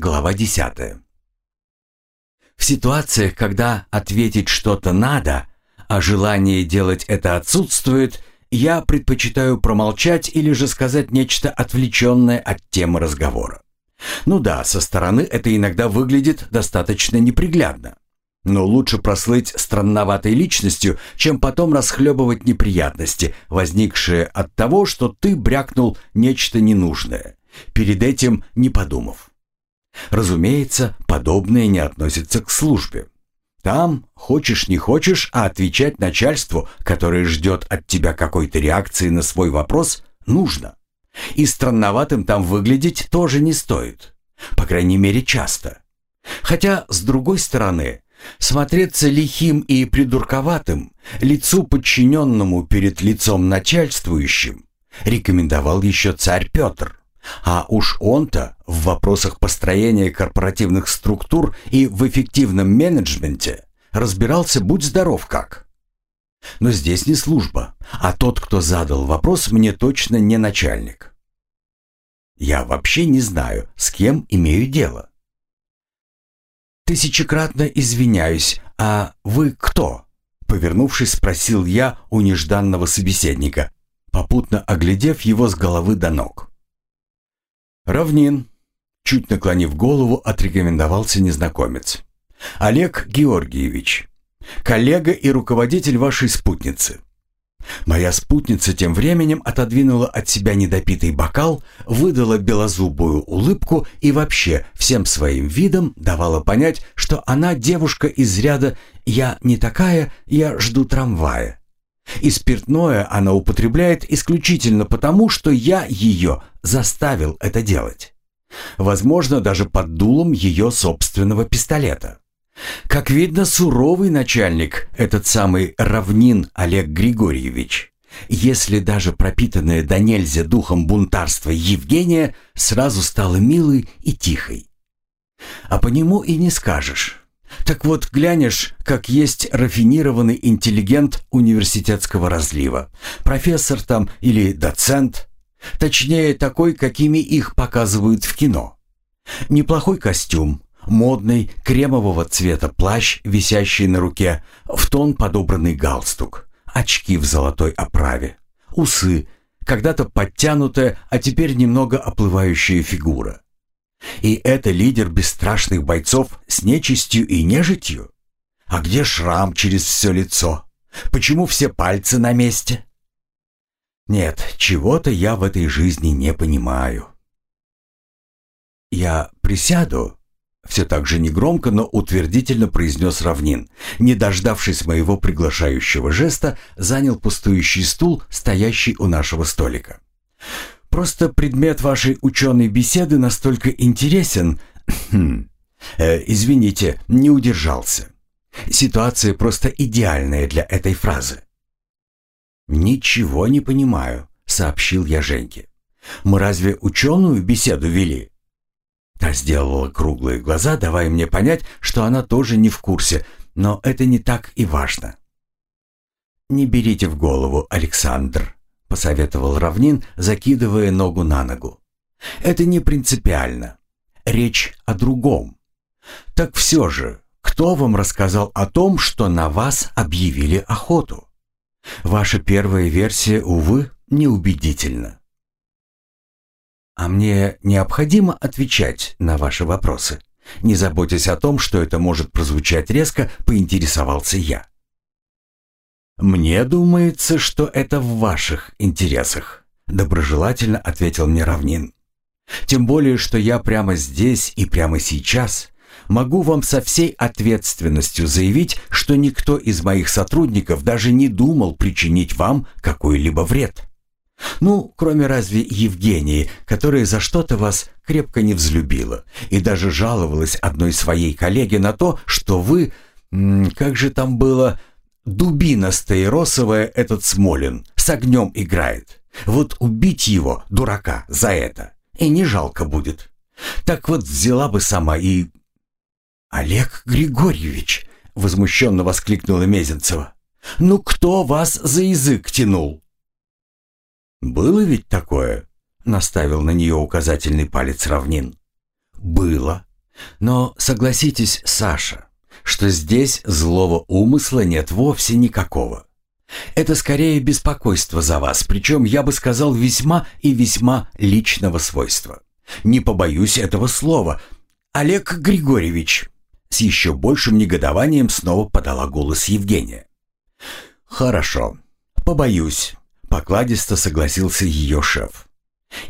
Глава 10. В ситуациях, когда ответить что-то надо, а желание делать это отсутствует, я предпочитаю промолчать или же сказать нечто отвлеченное от темы разговора. Ну да, со стороны это иногда выглядит достаточно неприглядно. Но лучше прослыть странноватой личностью, чем потом расхлебывать неприятности, возникшие от того, что ты брякнул нечто ненужное, перед этим не подумав. Разумеется, подобное не относится к службе. Там, хочешь не хочешь, а отвечать начальству, которое ждет от тебя какой-то реакции на свой вопрос, нужно. И странноватым там выглядеть тоже не стоит. По крайней мере, часто. Хотя, с другой стороны, смотреться лихим и придурковатым, лицу подчиненному перед лицом начальствующим, рекомендовал еще царь Петр. А уж он-то в вопросах построения корпоративных структур и в эффективном менеджменте разбирался будь здоров как. Но здесь не служба, а тот, кто задал вопрос, мне точно не начальник. Я вообще не знаю, с кем имею дело. «Тысячекратно извиняюсь, а вы кто?» Повернувшись, спросил я у нежданного собеседника, попутно оглядев его с головы до ног. «Равнин», — чуть наклонив голову, отрекомендовался незнакомец. «Олег Георгиевич, коллега и руководитель вашей спутницы». Моя спутница тем временем отодвинула от себя недопитый бокал, выдала белозубую улыбку и вообще всем своим видом давала понять, что она девушка из ряда «я не такая, я жду трамвая». И спиртное она употребляет исключительно потому, что я ее заставил это делать. Возможно, даже под дулом ее собственного пистолета. Как видно, суровый начальник, этот самый равнин Олег Григорьевич. Если даже пропитанная до нельзя духом бунтарства Евгения сразу стала милой и тихой. А по нему и не скажешь. Так вот, глянешь, как есть рафинированный интеллигент университетского разлива. Профессор там или доцент. Точнее, такой, какими их показывают в кино. Неплохой костюм, модный кремового цвета плащ, висящий на руке, в тон подобранный галстук, очки в золотой оправе, усы, когда-то подтянутая, а теперь немного оплывающая фигура. И это лидер бесстрашных бойцов с нечистью и нежитью? А где шрам через все лицо? Почему все пальцы на месте? Нет, чего-то я в этой жизни не понимаю. Я присяду, все так же негромко, но утвердительно произнес Равнин. Не дождавшись моего приглашающего жеста, занял пустующий стул, стоящий у нашего столика. Просто предмет вашей ученой беседы настолько интересен... э, извините, не удержался. Ситуация просто идеальная для этой фразы. «Ничего не понимаю», — сообщил я Женьке. «Мы разве ученую беседу вели?» Та сделала круглые глаза, давая мне понять, что она тоже не в курсе, но это не так и важно. «Не берите в голову, Александр», — посоветовал Равнин, закидывая ногу на ногу. «Это не принципиально. Речь о другом. Так все же, кто вам рассказал о том, что на вас объявили охоту? Ваша первая версия, увы, неубедительна». «А мне необходимо отвечать на ваши вопросы?» Не заботясь о том, что это может прозвучать резко, поинтересовался я. «Мне думается, что это в ваших интересах», — доброжелательно ответил мне Равнин. «Тем более, что я прямо здесь и прямо сейчас могу вам со всей ответственностью заявить, что никто из моих сотрудников даже не думал причинить вам какой-либо вред. Ну, кроме разве Евгении, которая за что-то вас крепко не взлюбила и даже жаловалась одной своей коллеге на то, что вы, как же там было, Дубина стаиросовая этот Смолин с огнем играет. Вот убить его, дурака, за это. И не жалко будет. Так вот взяла бы сама и... «Олег Григорьевич!» — возмущенно воскликнула Мезенцева. «Ну кто вас за язык тянул?» «Было ведь такое?» — наставил на нее указательный палец равнин. «Было», Но согласитесь, Саша, что здесь злого умысла нет вовсе никакого. Это скорее беспокойство за вас, причем, я бы сказал, весьма и весьма личного свойства. Не побоюсь этого слова. Олег Григорьевич, с еще большим негодованием снова подала голос Евгения. «Хорошо, побоюсь», — покладисто согласился ее шеф.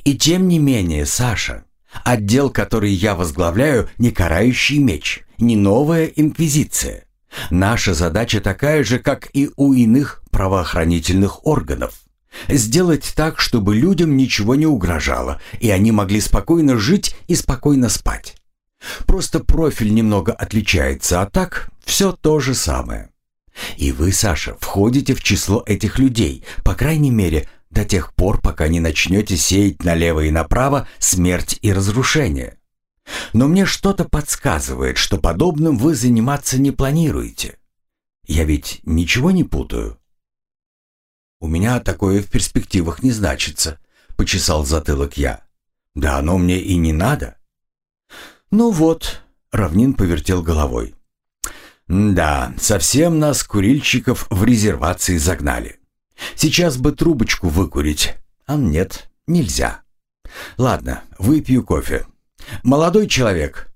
«И тем не менее, Саша, отдел, который я возглавляю, не карающий меч, не новая инквизиция. Наша задача такая же, как и у иных правоохранительных органов. Сделать так, чтобы людям ничего не угрожало, и они могли спокойно жить и спокойно спать. Просто профиль немного отличается, а так все то же самое. И вы, Саша, входите в число этих людей, по крайней мере, до тех пор, пока не начнете сеять налево и направо смерть и разрушение. Но мне что-то подсказывает, что подобным вы заниматься не планируете. Я ведь ничего не путаю. У меня такое в перспективах не значится, почесал затылок я. Да оно мне и не надо. Ну вот, Равнин повертел головой. Да, совсем нас, курильщиков, в резервации загнали. Сейчас бы трубочку выкурить, а нет, нельзя. Ладно, выпью кофе. Молодой человек.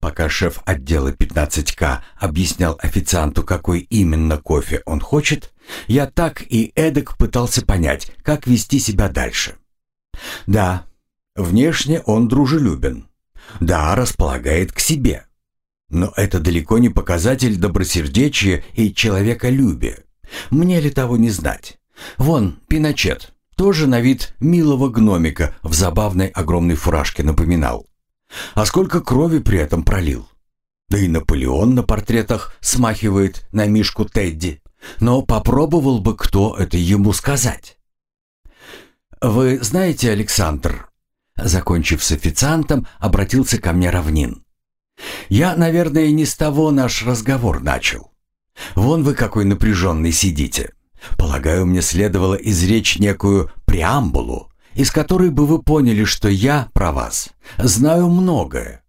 Пока шеф отдела 15К объяснял официанту, какой именно кофе он хочет, я так и эдак пытался понять, как вести себя дальше. Да, внешне он дружелюбен. Да, располагает к себе. Но это далеко не показатель добросердечия и человеколюбия. Мне ли того не знать? Вон, Пиночет, тоже на вид милого гномика в забавной огромной фуражке напоминал. А сколько крови при этом пролил? Да и Наполеон на портретах смахивает на Мишку Тедди. Но попробовал бы кто это ему сказать. «Вы знаете, Александр...» Закончив с официантом, обратился ко мне Равнин. «Я, наверное, не с того наш разговор начал. Вон вы какой напряженный сидите. Полагаю, мне следовало изречь некую преамбулу, из которой бы вы поняли, что я про вас знаю многое.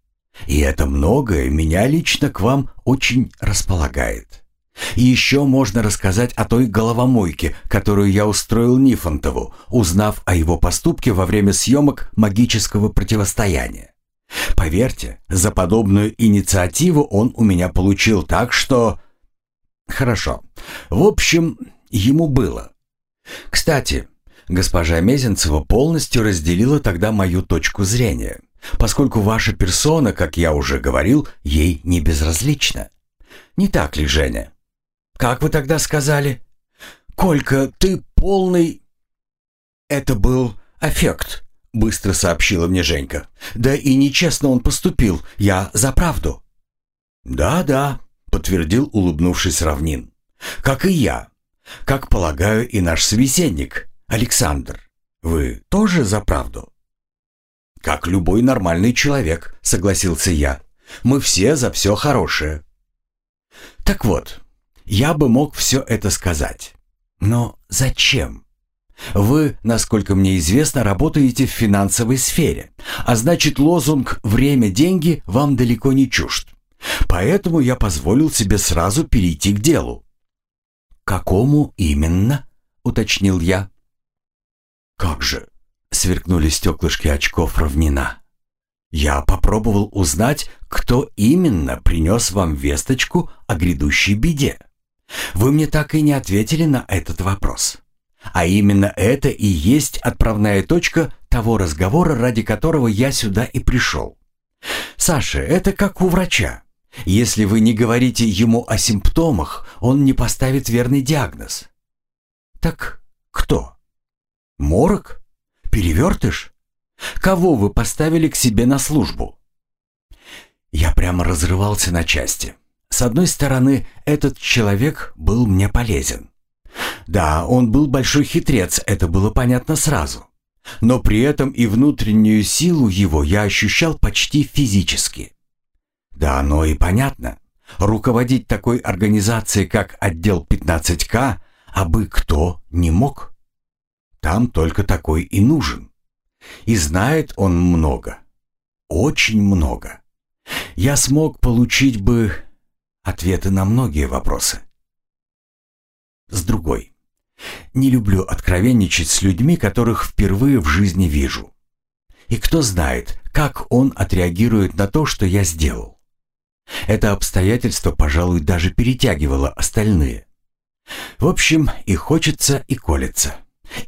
И это многое меня лично к вам очень располагает. И еще можно рассказать о той головомойке, которую я устроил Нифонтову, узнав о его поступке во время съемок магического противостояния. Поверьте, за подобную инициативу он у меня получил так, что... Хорошо. В общем, ему было. Кстати, госпожа Мезенцева полностью разделила тогда мою точку зрения, поскольку ваша персона, как я уже говорил, ей не безразлична. Не так ли, Женя? Как вы тогда сказали? Колька, ты полный... Это был эффект, быстро сообщила мне Женька. Да и нечестно он поступил, я за правду. Да-да, подтвердил, улыбнувшись Равнин. Как и я. Как полагаю и наш собеседник, Александр. Вы тоже за правду? Как любой нормальный человек, согласился я. Мы все за все хорошее. Так вот, я бы мог все это сказать. Но зачем? Вы, насколько мне известно, работаете в финансовой сфере, а значит лозунг «время, деньги» вам далеко не чужд. Поэтому я позволил себе сразу перейти к делу. «Какому именно?» — уточнил я. «Как же?» — сверкнули стеклышки очков равнина. «Я попробовал узнать, кто именно принес вам весточку о грядущей беде. Вы мне так и не ответили на этот вопрос. А именно это и есть отправная точка того разговора, ради которого я сюда и пришел. Саша, это как у врача. Если вы не говорите ему о симптомах, он не поставит верный диагноз. Так кто? Морок? Перевертыш? Кого вы поставили к себе на службу? Я прямо разрывался на части. С одной стороны, этот человек был мне полезен. Да, он был большой хитрец, это было понятно сразу. Но при этом и внутреннюю силу его я ощущал почти физически. Да, оно и понятно. Руководить такой организацией, как отдел 15К, а бы кто не мог. Там только такой и нужен. И знает он много. Очень много. я смог получить бы ответы на многие вопросы. С другой, не люблю откровенничать с людьми, которых впервые в жизни вижу. И кто знает, как он отреагирует на то, что я сделал. Это обстоятельство, пожалуй, даже перетягивало остальные. В общем, и хочется, и колется.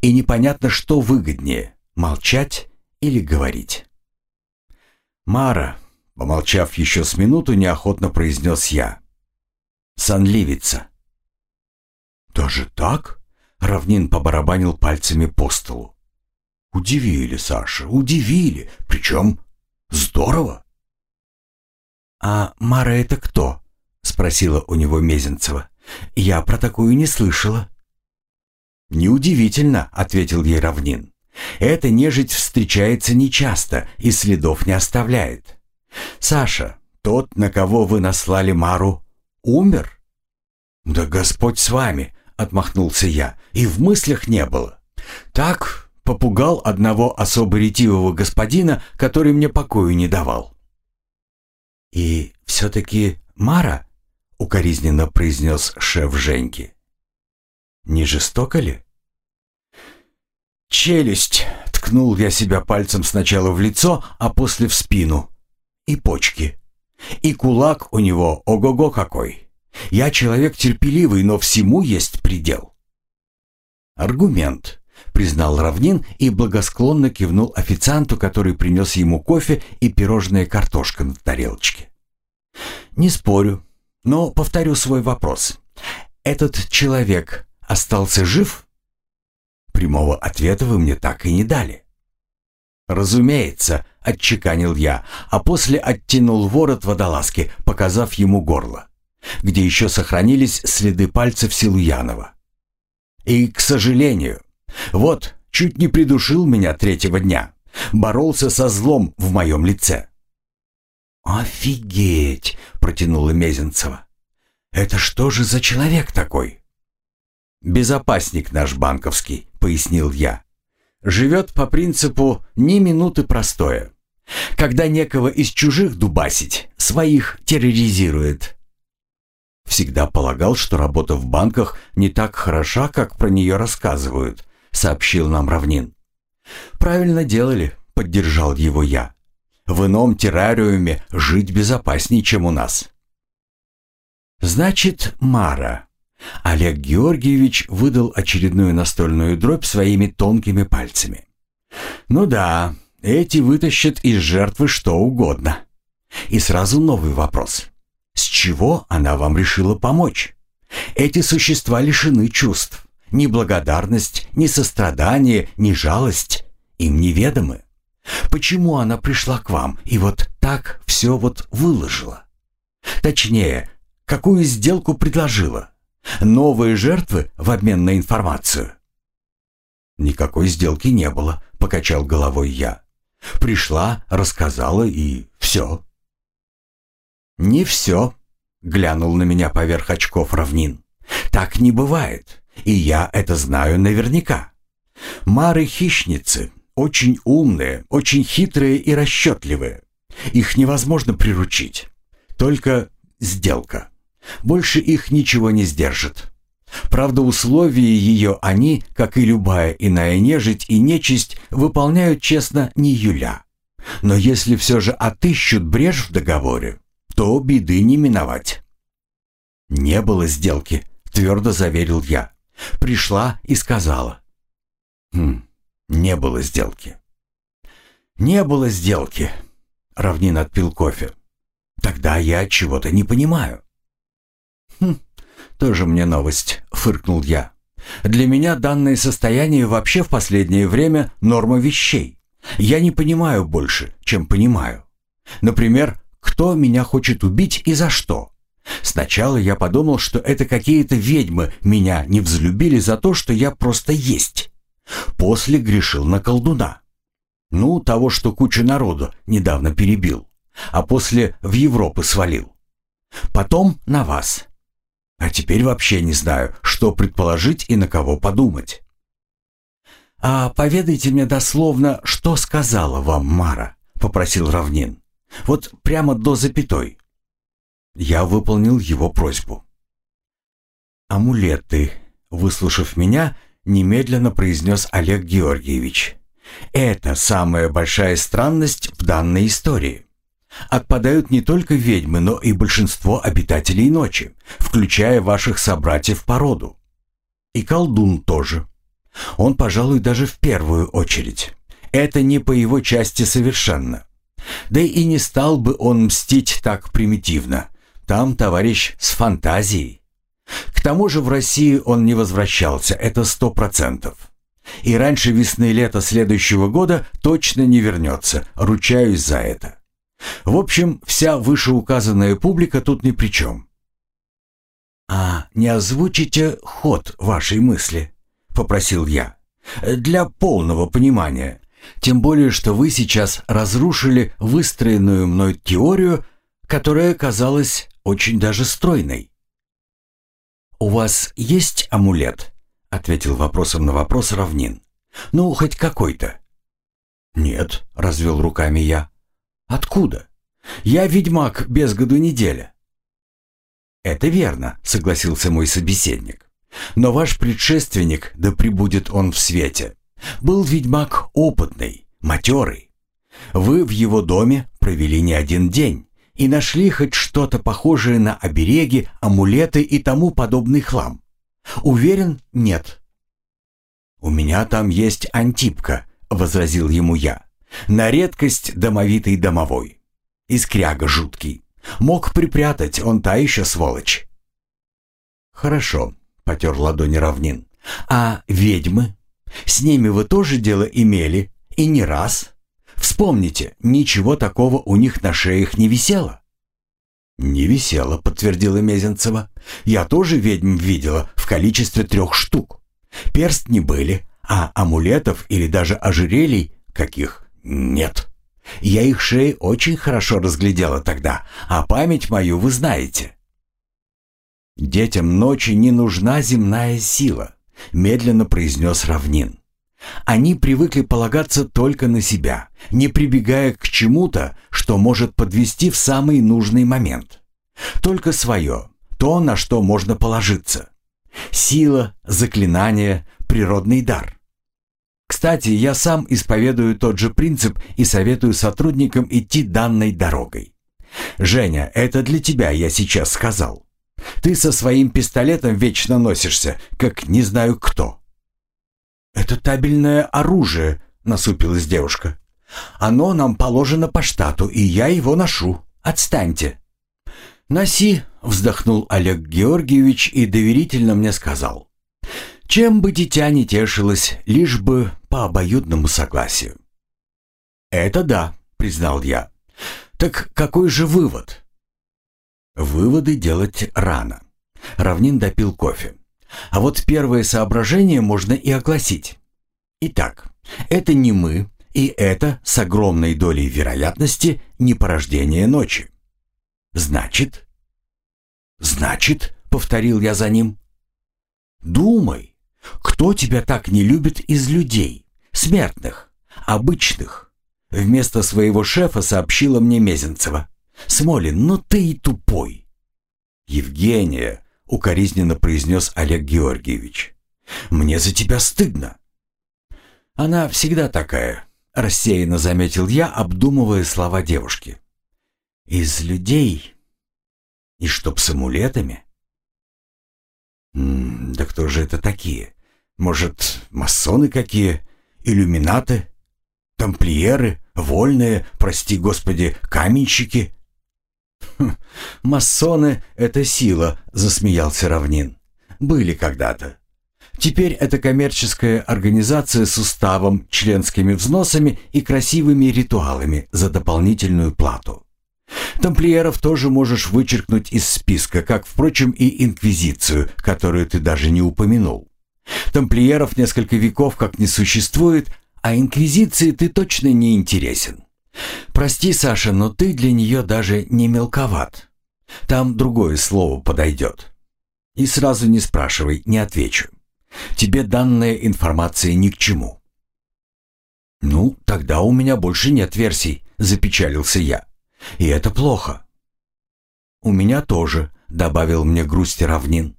И непонятно, что выгоднее – молчать или говорить. «Мара», — помолчав еще с минуту, неохотно произнес я. «Сонливица». «Даже так?» — Равнин побарабанил пальцами по столу. «Удивили, Саша, удивили. Причем здорово». «А Мара это кто?» — спросила у него Мезенцева. «Я про такую не слышала». «Неудивительно», — ответил ей Равнин. «Эта нежить встречается нечасто и следов не оставляет. Саша, тот, на кого вы наслали Мару, умер?» «Да Господь с вами», — отмахнулся я, — «и в мыслях не было. Так попугал одного особо ретивого господина, который мне покою не давал». «И все-таки Мара?» — укоризненно произнес шеф Женьки. Не жестоко ли? Челюсть. Ткнул я себя пальцем сначала в лицо, а после в спину. И почки. И кулак у него ого-го какой. Я человек терпеливый, но всему есть предел. Аргумент, признал Равнин и благосклонно кивнул официанту, который принес ему кофе и пирожная картошка на тарелочке. Не спорю, но повторю свой вопрос. Этот человек остался жив? Прямого ответа вы мне так и не дали. «Разумеется», — отчеканил я, а после оттянул ворот водолазки, показав ему горло, где еще сохранились следы пальцев Силуянова. «И, к сожалению, вот, чуть не придушил меня третьего дня, боролся со злом в моем лице». «Офигеть!» — протянула Мезенцева. «Это что же за человек такой?» «Безопасник наш банковский», — пояснил я. «Живет по принципу «ни минуты простое». Когда некого из чужих дубасить, своих терроризирует». Всегда полагал, что работа в банках не так хороша, как про нее рассказывают, сообщил нам Равнин. «Правильно делали», — поддержал его я. «В ином террариуме жить безопаснее, чем у нас». «Значит, Мара», Олег Георгиевич выдал очередную настольную дробь своими тонкими пальцами. «Ну да, эти вытащат из жертвы что угодно». И сразу новый вопрос. С чего она вам решила помочь? Эти существа лишены чувств. Ни благодарность, ни сострадание, ни жалость им неведомы. Почему она пришла к вам и вот так все вот выложила? Точнее, какую сделку предложила? Новые жертвы в обмен на информацию? Никакой сделки не было, покачал головой я. Пришла, рассказала и все. Не все, глянул на меня поверх очков равнин. Так не бывает, и я это знаю наверняка. Мары-хищницы, очень умные, очень хитрые и расчетливые. Их невозможно приручить. Только сделка. Больше их ничего не сдержит. Правда, условия ее они, как и любая иная нежить и нечисть, выполняют честно не юля. Но если все же отыщут брешь в договоре, то беды не миновать. «Не было сделки», — твердо заверил я. Пришла и сказала. «Хм, не было сделки». «Не было сделки», — Равнин отпил кофе. «Тогда я чего-то не понимаю». «Хм, тоже мне новость», — фыркнул я. «Для меня данное состояние вообще в последнее время норма вещей. Я не понимаю больше, чем понимаю. Например, кто меня хочет убить и за что?» Сначала я подумал, что это какие-то ведьмы меня не взлюбили за то, что я просто есть. После грешил на колдуна. Ну, того, что куча народу недавно перебил. А после в Европу свалил. Потом на вас. А теперь вообще не знаю, что предположить и на кого подумать. «А поведайте мне дословно, что сказала вам Мара», — попросил Равнин. Вот прямо до запятой. Я выполнил его просьбу. «Амулеты», — выслушав меня, немедленно произнес Олег Георгиевич. «Это самая большая странность в данной истории. Отпадают не только ведьмы, но и большинство обитателей ночи, включая ваших собратьев по роду. И колдун тоже. Он, пожалуй, даже в первую очередь. Это не по его части совершенно. Да и не стал бы он мстить так примитивно. Там товарищ с фантазией. К тому же в России он не возвращался, это сто процентов. И раньше весны лета следующего года точно не вернется, ручаюсь за это. В общем, вся вышеуказанная публика тут ни при чем. «А не озвучите ход вашей мысли?» — попросил я. «Для полного понимания. Тем более, что вы сейчас разрушили выстроенную мной теорию, которая казалась очень даже стройной». «У вас есть амулет?» — ответил вопросом на вопрос равнин. «Ну, хоть какой-то». «Нет», — развел руками я. «Откуда? Я ведьмак без году неделя». «Это верно», — согласился мой собеседник. «Но ваш предшественник, да пребудет он в свете, был ведьмак опытный, матерый. Вы в его доме провели не один день и нашли хоть что-то похожее на обереги, амулеты и тому подобный хлам. Уверен, нет». «У меня там есть антипка», — возразил ему я. «На редкость домовитый домовой. Искряга жуткий. Мог припрятать, он та еще сволочь. Хорошо, потер ладони равнин. А ведьмы? С ними вы тоже дело имели, и не раз. Вспомните, ничего такого у них на шеях не висело. «Не висело», — подтвердила Мезенцева. «Я тоже ведьм видела в количестве трех штук. Перст не были, а амулетов или даже ожерелий каких нет». Я их шеи очень хорошо разглядела тогда, а память мою вы знаете. «Детям ночи не нужна земная сила», — медленно произнес Равнин. «Они привыкли полагаться только на себя, не прибегая к чему-то, что может подвести в самый нужный момент. Только свое, то, на что можно положиться. Сила, заклинание, природный дар. Кстати, я сам исповедую тот же принцип и советую сотрудникам идти данной дорогой. Женя, это для тебя я сейчас сказал. Ты со своим пистолетом вечно носишься, как не знаю кто. Это табельное оружие, насупилась девушка. Оно нам положено по штату, и я его ношу. Отстаньте. Носи, вздохнул Олег Георгиевич и доверительно мне сказал. Чем бы дитя не тешилось, лишь бы по обоюдному согласию. «Это да», — признал я. «Так какой же вывод?» Выводы делать рано. Равнин допил кофе. А вот первое соображение можно и огласить. Итак, это не мы, и это с огромной долей вероятности не порождение ночи. Значит? Значит, повторил я за ним. Думай. Кто тебя так не любит из людей, смертных, обычных? Вместо своего шефа сообщила мне Мезенцева. Смолин, ну ты и тупой. Евгения, укоризненно произнес Олег Георгиевич. Мне за тебя стыдно. Она всегда такая, рассеянно заметил я, обдумывая слова девушки. Из людей и чтоб с амулетами? Да кто же это такие? Может, масоны какие? Иллюминаты? Тамплиеры? Вольные, прости господи, каменщики? Масоны — это сила, засмеялся Равнин. Были когда-то. Теперь это коммерческая организация с уставом, членскими взносами и красивыми ритуалами за дополнительную плату. Тамплиеров тоже можешь вычеркнуть из списка, как, впрочем, и Инквизицию, которую ты даже не упомянул. Тамплиеров несколько веков как не существует, а Инквизиции ты точно не интересен. Прости, Саша, но ты для нее даже не мелковат. Там другое слово подойдет. И сразу не спрашивай, не отвечу. Тебе данная информация ни к чему. «Ну, тогда у меня больше нет версий», — запечалился я. И это плохо. «У меня тоже», — добавил мне грусть равнин.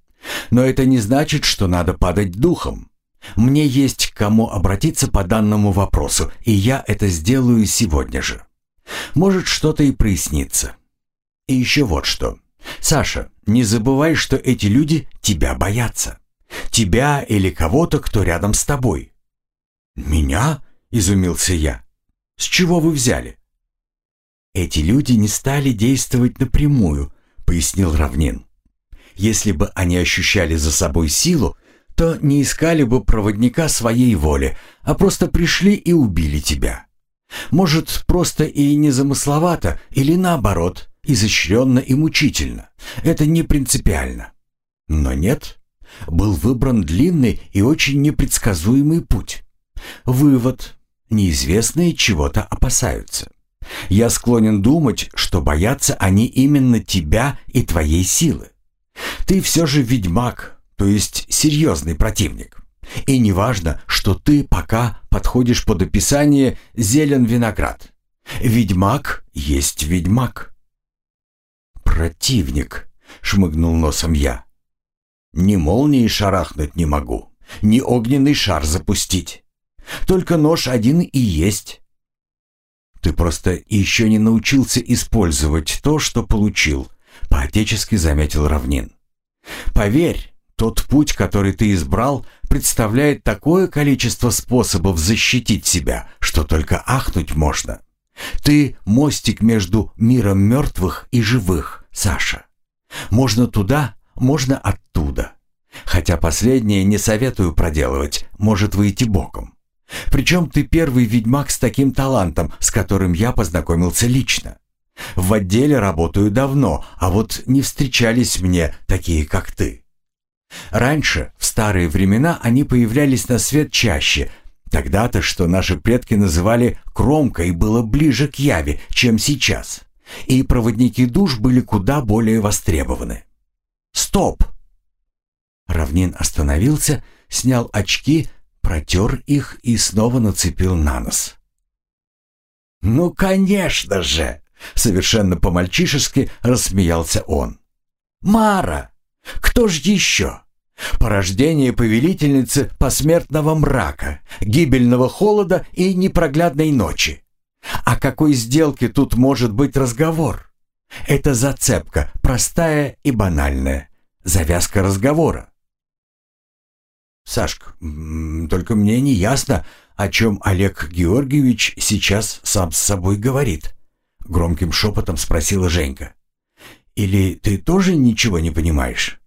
«Но это не значит, что надо падать духом. Мне есть к кому обратиться по данному вопросу, и я это сделаю сегодня же. Может, что-то и прояснится. И еще вот что. Саша, не забывай, что эти люди тебя боятся. Тебя или кого-то, кто рядом с тобой. «Меня?» — изумился я. «С чего вы взяли?» «Эти люди не стали действовать напрямую», — пояснил Равнин. «Если бы они ощущали за собой силу, то не искали бы проводника своей воли, а просто пришли и убили тебя. Может, просто и незамысловато, или наоборот, изощренно и мучительно. Это не принципиально. Но нет, был выбран длинный и очень непредсказуемый путь. Вывод. Неизвестные чего-то опасаются. Я склонен думать, что боятся они именно тебя и твоей силы. Ты все же ведьмак, то есть серьезный противник. И не важно, что ты пока подходишь под описание «зелен виноград». Ведьмак есть ведьмак. «Противник», — шмыгнул носом я. «Ни молнии шарахнуть не могу, ни огненный шар запустить. Только нож один и есть». «Ты просто еще не научился использовать то, что получил», — по-отечески заметил Равнин. «Поверь, тот путь, который ты избрал, представляет такое количество способов защитить себя, что только ахнуть можно. Ты мостик между миром мертвых и живых, Саша. Можно туда, можно оттуда. Хотя последнее не советую проделывать, может выйти боком. Причем ты первый ведьмак с таким талантом, с которым я познакомился лично. В отделе работаю давно, а вот не встречались мне такие, как ты. Раньше, в старые времена, они появлялись на свет чаще. Тогда-то, что наши предки называли кромкой, было ближе к яви, чем сейчас. И проводники душ были куда более востребованы. «Стоп!» Равнин остановился, снял очки, протер их и снова нацепил на нос. «Ну, конечно же!» — совершенно по-мальчишески рассмеялся он. «Мара! Кто ж еще? Порождение повелительницы посмертного мрака, гибельного холода и непроглядной ночи. О какой сделке тут может быть разговор? Это зацепка, простая и банальная. Завязка разговора. Сашка, только мне не ясно, о чем Олег Георгиевич сейчас сам с собой говорит. Громким шепотом спросила Женька. Или ты тоже ничего не понимаешь?»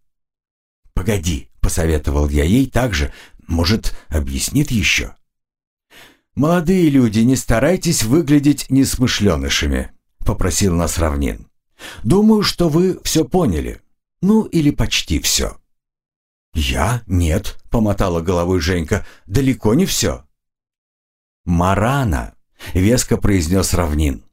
«Погоди», — посоветовал я ей также, «может, объяснит еще?» «Молодые люди, не старайтесь выглядеть несмышленышами», — попросил нас Равнин. «Думаю, что вы все поняли. Ну, или почти все». «Я? Нет», — помотала головой Женька, — «далеко не все». «Марана», — веско произнес Равнин.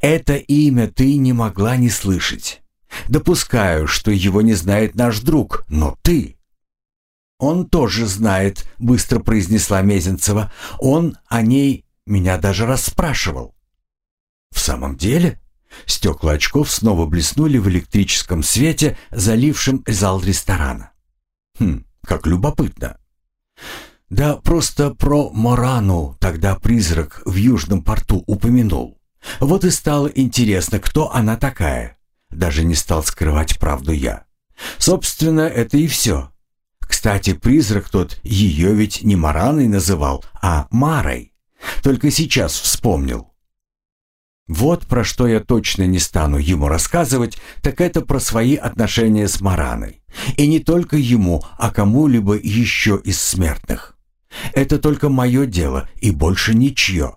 «Это имя ты не могла не слышать. Допускаю, что его не знает наш друг, но ты...» «Он тоже знает», — быстро произнесла Мезенцева. «Он о ней меня даже расспрашивал». «В самом деле?» Стекла очков снова блеснули в электрическом свете, залившем зал ресторана. «Хм, как любопытно». «Да просто про Морану тогда призрак в Южном порту упомянул. Вот и стало интересно, кто она такая. Даже не стал скрывать правду я. Собственно, это и все. Кстати, призрак тот ее ведь не Мараной называл, а Марой. Только сейчас вспомнил. Вот про что я точно не стану ему рассказывать, так это про свои отношения с Мараной. И не только ему, а кому-либо еще из смертных. Это только мое дело и больше ничье.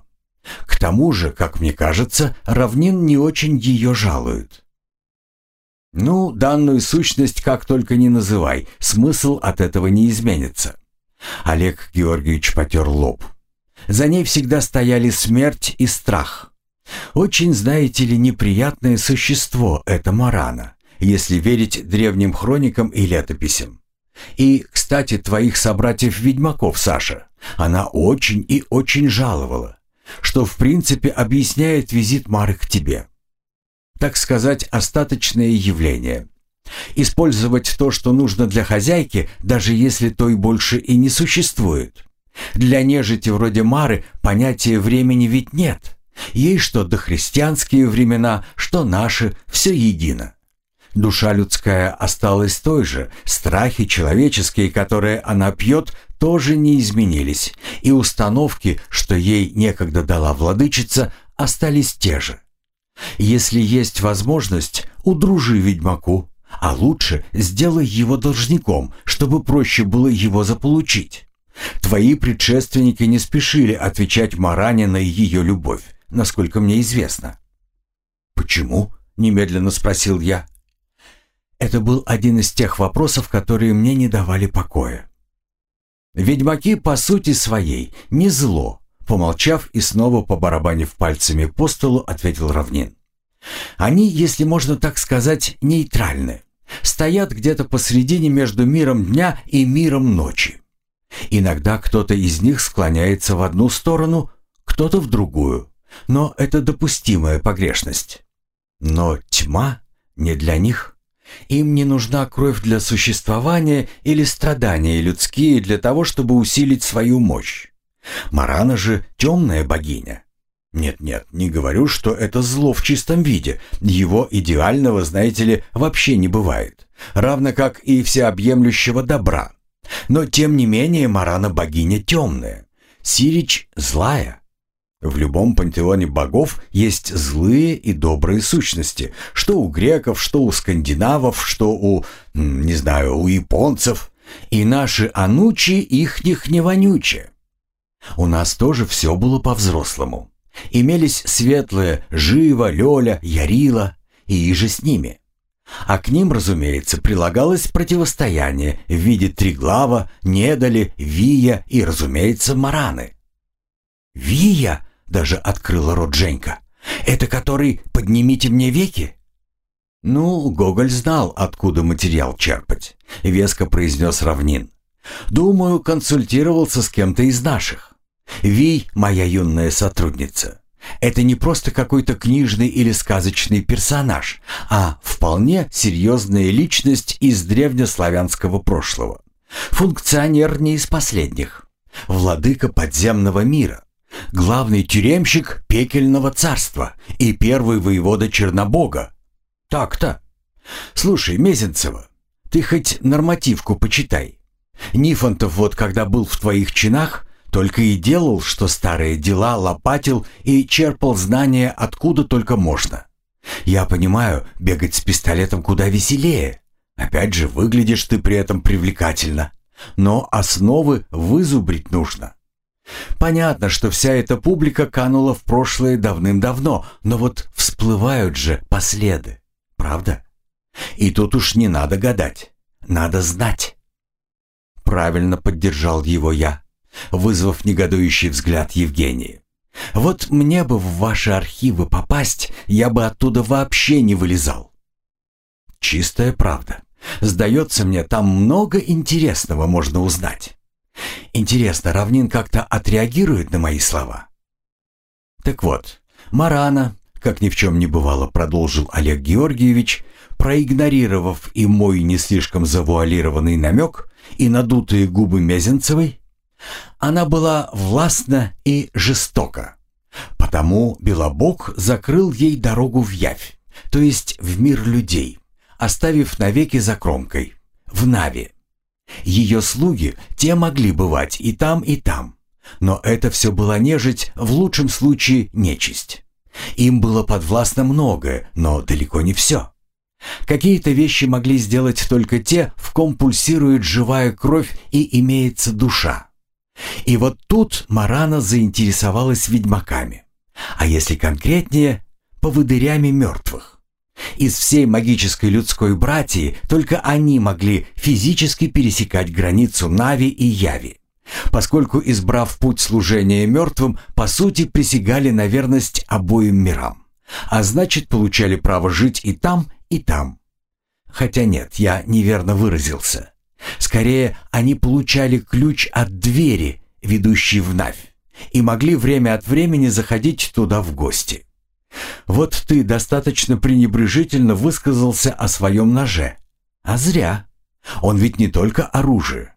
К тому же, как мне кажется, равнин не очень ее жалуют. Ну, данную сущность как только не называй, смысл от этого не изменится. Олег Георгиевич потер лоб. За ней всегда стояли смерть и страх. Очень, знаете ли, неприятное существо это Марана, если верить древним хроникам и летописям. И, кстати, твоих собратьев-ведьмаков, Саша, она очень и очень жаловала, что в принципе объясняет визит Мары к тебе. Так сказать, остаточное явление. Использовать то, что нужно для хозяйки, даже если той больше и не существует. Для нежити вроде Мары понятия времени ведь нет. Ей что дохристианские времена, что наши, все едино. Душа людская осталась той же, страхи человеческие, которые она пьет, тоже не изменились, и установки, что ей некогда дала владычица, остались те же. Если есть возможность, удружи ведьмаку, а лучше сделай его должником, чтобы проще было его заполучить. Твои предшественники не спешили отвечать Маране на ее любовь, насколько мне известно. «Почему?» — немедленно спросил я. Это был один из тех вопросов, которые мне не давали покоя. Ведьмаки по сути своей не зло, помолчав и снова побарабанив пальцами по столу, ответил Равнин. Они, если можно так сказать, нейтральны. Стоят где-то посредине между миром дня и миром ночи. Иногда кто-то из них склоняется в одну сторону, кто-то в другую, но это допустимая погрешность. Но тьма не для них. Им не нужна кровь для существования или страдания людские для того, чтобы усилить свою мощь. Марана же темная богиня. Нет-нет, не говорю, что это зло в чистом виде. Его идеального, знаете ли, вообще не бывает. Равно как и всеобъемлющего добра. Но тем не менее Марана богиня темная. Сирич злая. В любом пантеоне богов есть злые и добрые сущности, что у греков, что у скандинавов, что у, не знаю, у японцев. И наши анучи ихних не вонючие. У нас тоже все было по-взрослому. Имелись светлые Жива, Лёля, Ярила и иже с ними. А к ним, разумеется, прилагалось противостояние в виде Триглава, Недали, Вия и, разумеется, Мараны. «Вия!» — даже открыла рот Женька. «Это который «поднимите мне веки»?» «Ну, Гоголь знал, откуда материал черпать», — веско произнес Равнин. «Думаю, консультировался с кем-то из наших. Вий, моя юная сотрудница, это не просто какой-то книжный или сказочный персонаж, а вполне серьезная личность из древнеславянского прошлого. Функционер не из последних. Владыка подземного мира. Главный тюремщик пекельного царства и первый воевода Чернобога. Так-то. Слушай, Мезенцева, ты хоть нормативку почитай. Нифонтов вот когда был в твоих чинах, только и делал, что старые дела лопатил и черпал знания откуда только можно. Я понимаю, бегать с пистолетом куда веселее. Опять же, выглядишь ты при этом привлекательно. Но основы вызубрить нужно. Понятно, что вся эта публика канула в прошлое давным-давно, но вот всплывают же последы, правда? И тут уж не надо гадать, надо знать. Правильно поддержал его я вызвав негодующий взгляд Евгении. «Вот мне бы в ваши архивы попасть, я бы оттуда вообще не вылезал». «Чистая правда. Сдается мне, там много интересного можно узнать. Интересно, Равнин как-то отреагирует на мои слова?» «Так вот, Марана, как ни в чем не бывало, продолжил Олег Георгиевич, проигнорировав и мой не слишком завуалированный намек, и надутые губы Мезенцевой, она была властна и жестока. Потому Белобог закрыл ей дорогу в явь, то есть в мир людей, оставив навеки за кромкой, в Наве. Ее слуги, те могли бывать и там, и там. Но это все была нежить, в лучшем случае нечисть. Им было подвластно многое, но далеко не все. Какие-то вещи могли сделать только те, в ком пульсирует живая кровь и имеется душа. И вот тут Марана заинтересовалась ведьмаками. А если конкретнее, поводырями мертвых. Из всей магической людской братьи только они могли физически пересекать границу Нави и Яви, поскольку, избрав путь служения мертвым, по сути присягали на верность обоим мирам, а значит получали право жить и там, и там. Хотя нет, я неверно выразился. Скорее, они получали ключ от двери, ведущей в Навь, и могли время от времени заходить туда в гости. Вот ты достаточно пренебрежительно высказался о своем ноже. А зря. Он ведь не только оружие.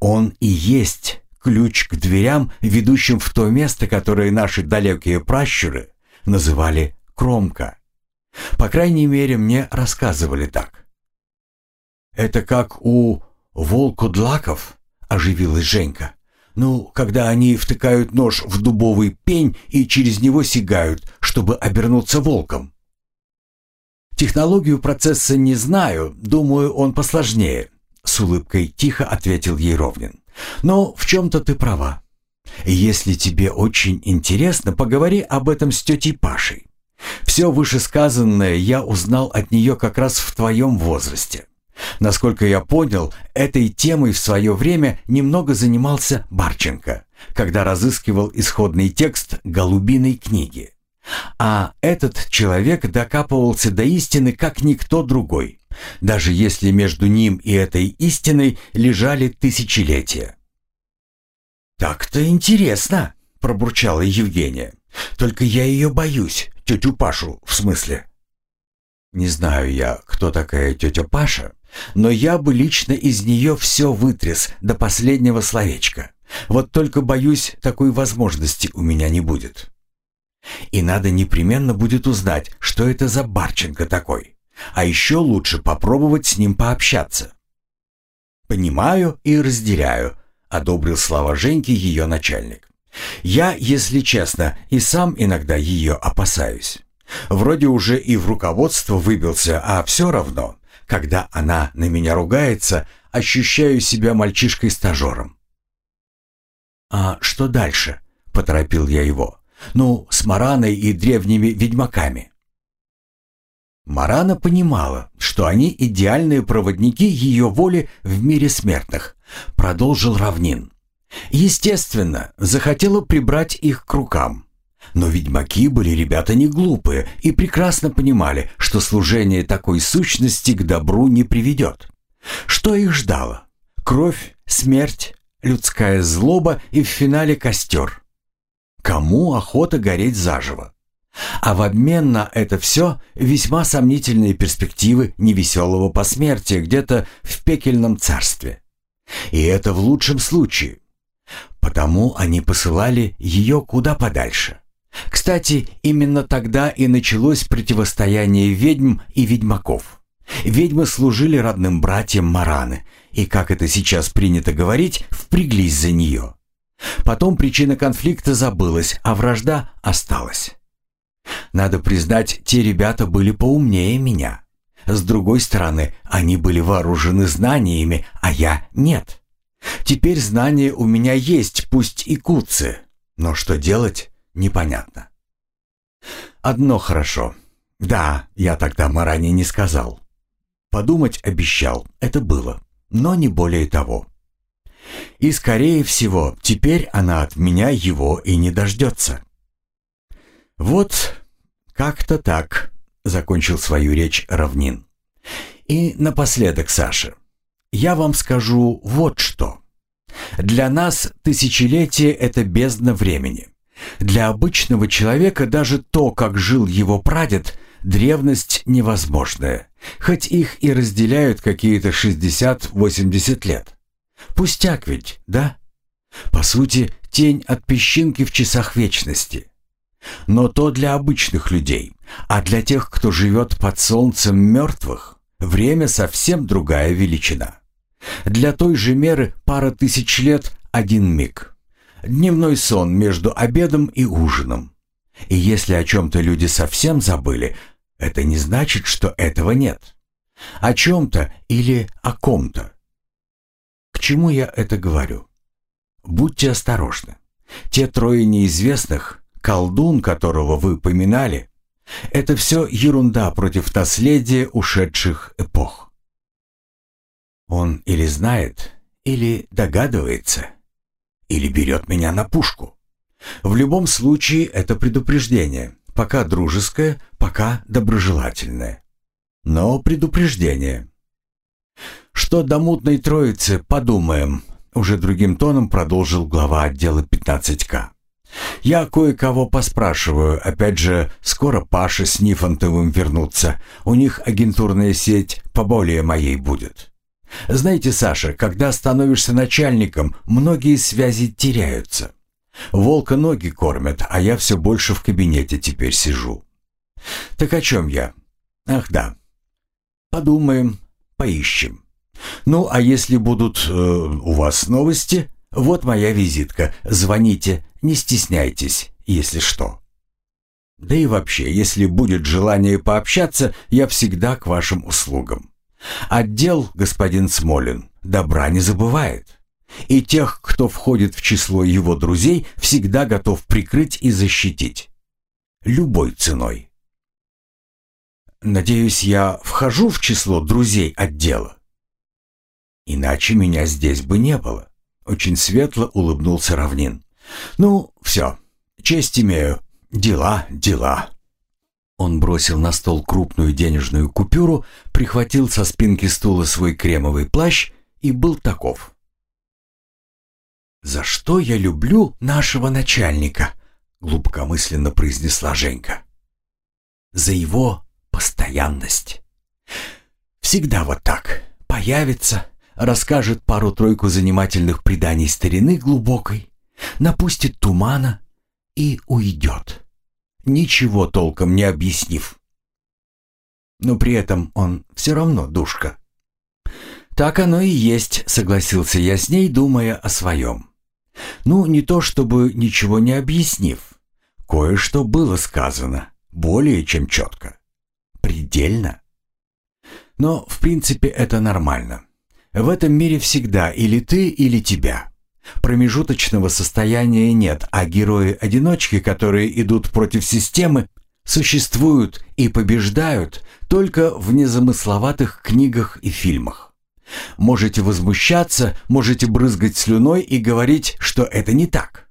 Он и есть ключ к дверям, ведущим в то место, которое наши далекие пращуры называли Кромка. По крайней мере, мне рассказывали так. «Это как у волкодлаков», — оживилась Женька. «Ну, когда они втыкают нож в дубовый пень и через него сигают, чтобы обернуться волком». «Технологию процесса не знаю, думаю, он посложнее», — с улыбкой тихо ответил ей Ровнин. «Но в чем-то ты права. Если тебе очень интересно, поговори об этом с тетей Пашей. Все вышесказанное я узнал от нее как раз в твоем возрасте. Насколько я понял, этой темой в свое время немного занимался Барченко, когда разыскивал исходный текст «Голубиной книги». А этот человек докапывался до истины, как никто другой, даже если между ним и этой истиной лежали тысячелетия. «Так-то интересно», — пробурчала Евгения. «Только я ее боюсь, тетю Пашу, в смысле». Не знаю я, кто такая тетя Паша, но я бы лично из нее все вытряс до последнего словечка. Вот только боюсь, такой возможности у меня не будет. И надо непременно будет узнать, что это за Барченко такой. А еще лучше попробовать с ним пообщаться. «Понимаю и разделяю», — одобрил слова Женьки ее начальник. «Я, если честно, и сам иногда ее опасаюсь. Вроде уже и в руководство выбился, а все равно, когда она на меня ругается, ощущаю себя мальчишкой-стажером». «А что дальше?» — поторопил я его. Ну, с Мараной и древними ведьмаками. Марана понимала, что они идеальные проводники ее воли в мире смертных, продолжил Равнин. Естественно, захотела прибрать их к рукам. Но ведьмаки были ребята не глупые и прекрасно понимали, что служение такой сущности к добру не приведет. Что их ждало? Кровь, смерть, людская злоба и в финале костер. Кому охота гореть заживо? А в обмен на это все весьма сомнительные перспективы невеселого посмертия где-то в пекельном царстве. И это в лучшем случае. Потому они посылали ее куда подальше. Кстати, именно тогда и началось противостояние ведьм и ведьмаков. Ведьмы служили родным братьям Мараны, и, как это сейчас принято говорить, впряглись за нее. Потом причина конфликта забылась, а вражда осталась. Надо признать, те ребята были поумнее меня. С другой стороны, они были вооружены знаниями, а я нет. Теперь знания у меня есть, пусть и куцы, но что делать, непонятно. Одно хорошо. Да, я тогда Маране не сказал. Подумать обещал, это было, но не более того. И, скорее всего, теперь она от меня его и не дождется. «Вот как-то так», — закончил свою речь Равнин. «И напоследок, Саша, я вам скажу вот что. Для нас тысячелетие — это бездна времени. Для обычного человека даже то, как жил его прадед, древность невозможная, хоть их и разделяют какие-то 60-80 лет. Пустяк ведь, да? По сути, тень от песчинки в часах вечности. Но то для обычных людей, а для тех, кто живет под солнцем мертвых, время совсем другая величина. Для той же меры пара тысяч лет – один миг. Дневной сон между обедом и ужином. И если о чем-то люди совсем забыли, это не значит, что этого нет. О чем-то или о ком-то. К чему я это говорю? Будьте осторожны. Те трое неизвестных, колдун, которого вы поминали, это все ерунда против наследия ушедших эпох. Он или знает, или догадывается, или берет меня на пушку. В любом случае это предупреждение, пока дружеское, пока доброжелательное. Но предупреждение. «Что до мутной троицы, подумаем», — уже другим тоном продолжил глава отдела 15К. Я кое-кого поспрашиваю. Опять же, скоро Паша с Нифонтовым вернутся. У них агентурная сеть поболее моей будет. Знаете, Саша, когда становишься начальником, многие связи теряются. Волка ноги кормят, а я все больше в кабинете теперь сижу. Так о чем я? Ах да. Подумаем, поищем. Ну, а если будут э, у вас новости, вот моя визитка. Звоните, не стесняйтесь, если что. Да и вообще, если будет желание пообщаться, я всегда к вашим услугам. Отдел, господин Смолин, добра не забывает. И тех, кто входит в число его друзей, всегда готов прикрыть и защитить. Любой ценой. Надеюсь, я вхожу в число друзей отдела. Иначе меня здесь бы не было. Очень светло улыбнулся Равнин. Ну, все. Честь имею. Дела, дела. Он бросил на стол крупную денежную купюру, прихватил со спинки стула свой кремовый плащ и был таков. «За что я люблю нашего начальника?» — глубокомысленно произнесла Женька. «За его постоянность. Всегда вот так. Появится, расскажет пару-тройку занимательных преданий старины глубокой, напустит тумана и уйдет, ничего толком не объяснив. Но при этом он все равно душка. «Так оно и есть», — согласился я с ней, думая о своем. «Ну, не то чтобы ничего не объяснив. Кое-что было сказано, более чем четко. Предельно. Но, в принципе, это нормально. В этом мире всегда или ты, или тебя. Промежуточного состояния нет, а герои-одиночки, которые идут против системы, существуют и побеждают только в незамысловатых книгах и фильмах. Можете возмущаться, можете брызгать слюной и говорить, что это не так.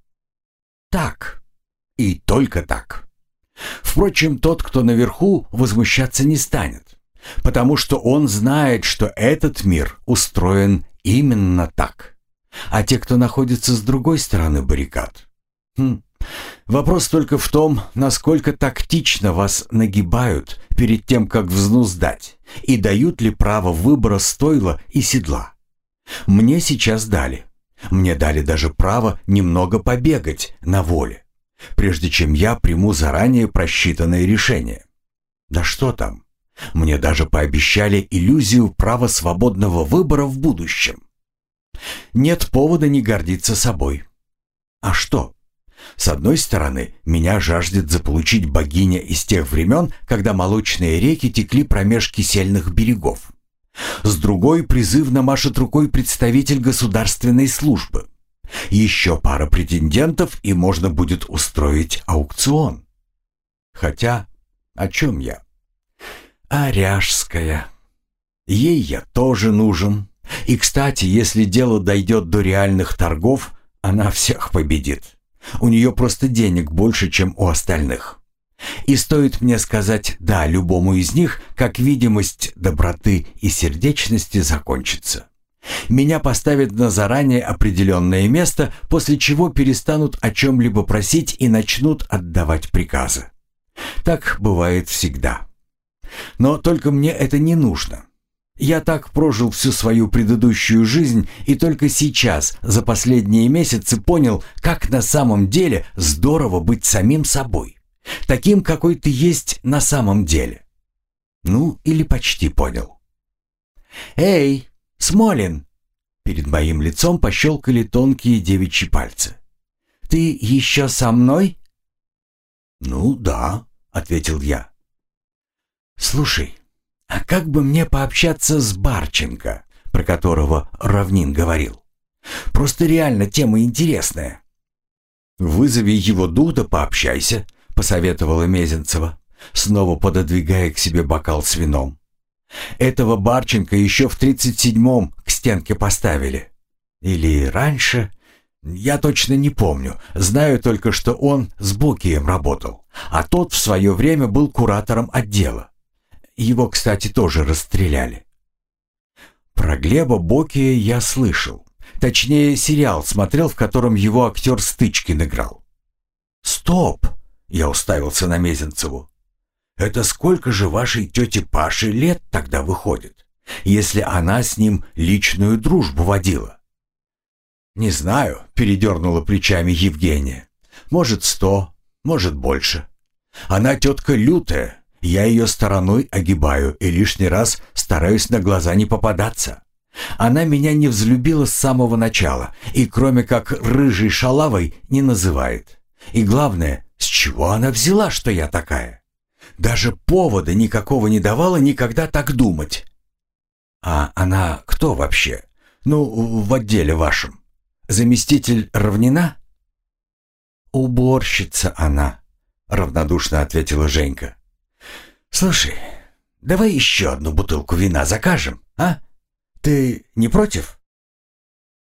Так. И только так. Впрочем, тот, кто наверху, возмущаться не станет потому что он знает, что этот мир устроен именно так. А те, кто находится с другой стороны баррикад? Хм. Вопрос только в том, насколько тактично вас нагибают перед тем, как взнуздать, и дают ли право выбора стойла и седла. Мне сейчас дали. Мне дали даже право немного побегать на воле, прежде чем я приму заранее просчитанное решение. Да что там? Мне даже пообещали иллюзию права свободного выбора в будущем. Нет повода не гордиться собой. А что? С одной стороны, меня жаждет заполучить богиня из тех времен, когда молочные реки текли промеж кисельных берегов. С другой призывно машет рукой представитель государственной службы. Еще пара претендентов, и можно будет устроить аукцион. Хотя, о чем я? Аряжская. Ей я тоже нужен. И, кстати, если дело дойдет до реальных торгов, она всех победит. У нее просто денег больше, чем у остальных. И стоит мне сказать «да» любому из них, как видимость доброты и сердечности закончится. Меня поставят на заранее определенное место, после чего перестанут о чем-либо просить и начнут отдавать приказы. Так бывает всегда. Но только мне это не нужно. Я так прожил всю свою предыдущую жизнь и только сейчас, за последние месяцы, понял, как на самом деле здорово быть самим собой. Таким, какой ты есть на самом деле. Ну, или почти понял. «Эй, Смолин!» Перед моим лицом пощелкали тонкие девичьи пальцы. «Ты еще со мной?» «Ну да», — ответил я. «Слушай, а как бы мне пообщаться с Барченко, про которого Равнин говорил? Просто реально тема интересная». «Вызови его Дуда, пообщайся», — посоветовала Мезенцева, снова пододвигая к себе бокал с вином. «Этого Барченко еще в 37-м к стенке поставили. Или раньше, я точно не помню. Знаю только, что он с Бокием работал, а тот в свое время был куратором отдела. Его, кстати, тоже расстреляли. Про Глеба Бокия я слышал. Точнее, сериал смотрел, в котором его актер Стычкин играл. стоп!» Я уставился на Мезенцеву. «Это сколько же вашей тете Паше лет тогда выходит, если она с ним личную дружбу водила?» «Не знаю», — передернула плечами Евгения. «Может, сто, может, больше. Она тетка лютая, я ее стороной огибаю и лишний раз стараюсь на глаза не попадаться. Она меня не взлюбила с самого начала и кроме как рыжей шалавой не называет. И главное, с чего она взяла, что я такая? Даже повода никакого не давала никогда так думать. А она кто вообще? Ну, в отделе вашем. Заместитель равнина? Уборщица она, равнодушно ответила Женька. Слушай, давай еще одну бутылку вина закажем, а? Ты не против?